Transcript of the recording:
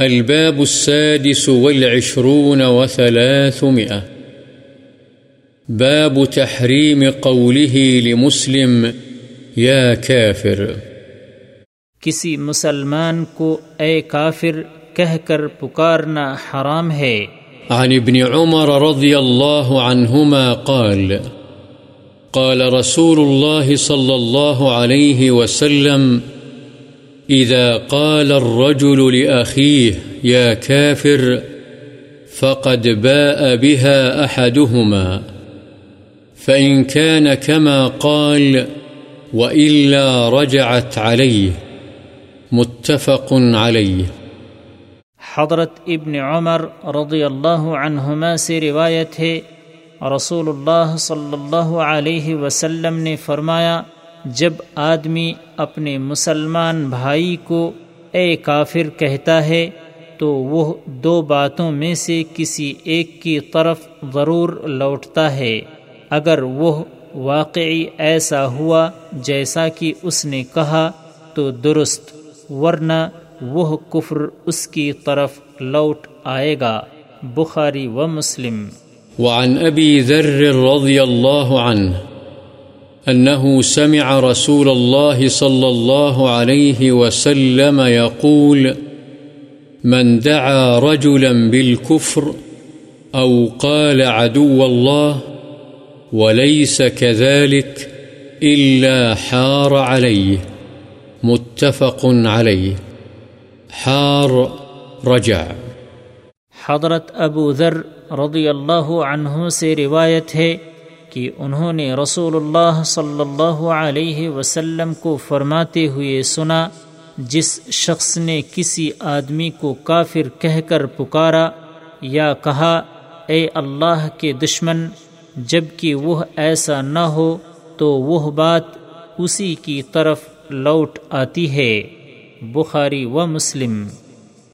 الباب السادس والعشرون وثلاثمئة باب تحريم قوله لمسلم يا كافر. کسی مسلمان کو اے کافر کہہ کر پکارنا حرام ہے۔ عن ابن عمر رضي الله عنهما قال قال رسول الله صلى الله عليه وسلم إذا قال الرجل لأخيه، يا كافر، فقد باء بها أحدهما، فإن كان كما قال، وإلا رجعت عليه. متفق عليه. حضرت ابن عمر رضی اللہ عنہما سے روایت ہے، رسول اللہ صلی اللہ علیہ وسلم نے فرمایا جب آدمی اپنے مسلمان بھائی کو اے کافر کہتا ہے تو وہ دو باتوں میں سے کسی ایک کی طرف ضرور لوٹتا ہے۔ اگر وہ واقعی ایسا ہوا جیسا کہ اس نے کہا تو درست، ورنہ وہ کفر اس کی طرف لوٹ آئے گا۔ بخاری و مسلم۔ وعن أبي ذر رضي الله عنه أنه سمع رسول الله صلى الله عليه وسلم يقول، من دعا رجلا بالكفر أو قال عدو الله، وليس كذلك إلا حار عليه. متفق عليه. حار رجع. حضرت ابو ذر رضی اللہ عنہ سے روایت ہے کہ انہوں نے رسول اللہ صلی اللہ علیہ وسلم کو فرماتے ہوئے سنا، جس شخص نے کسی آدمی کو کافر کہہ کر پکارا یا کہا، اے اللہ کے دشمن، جبکہ وہ ایسا نہ ہو تو وہ بات اسی کی طرف لوٹ آتی ہے۔ بخاری و مسلم۔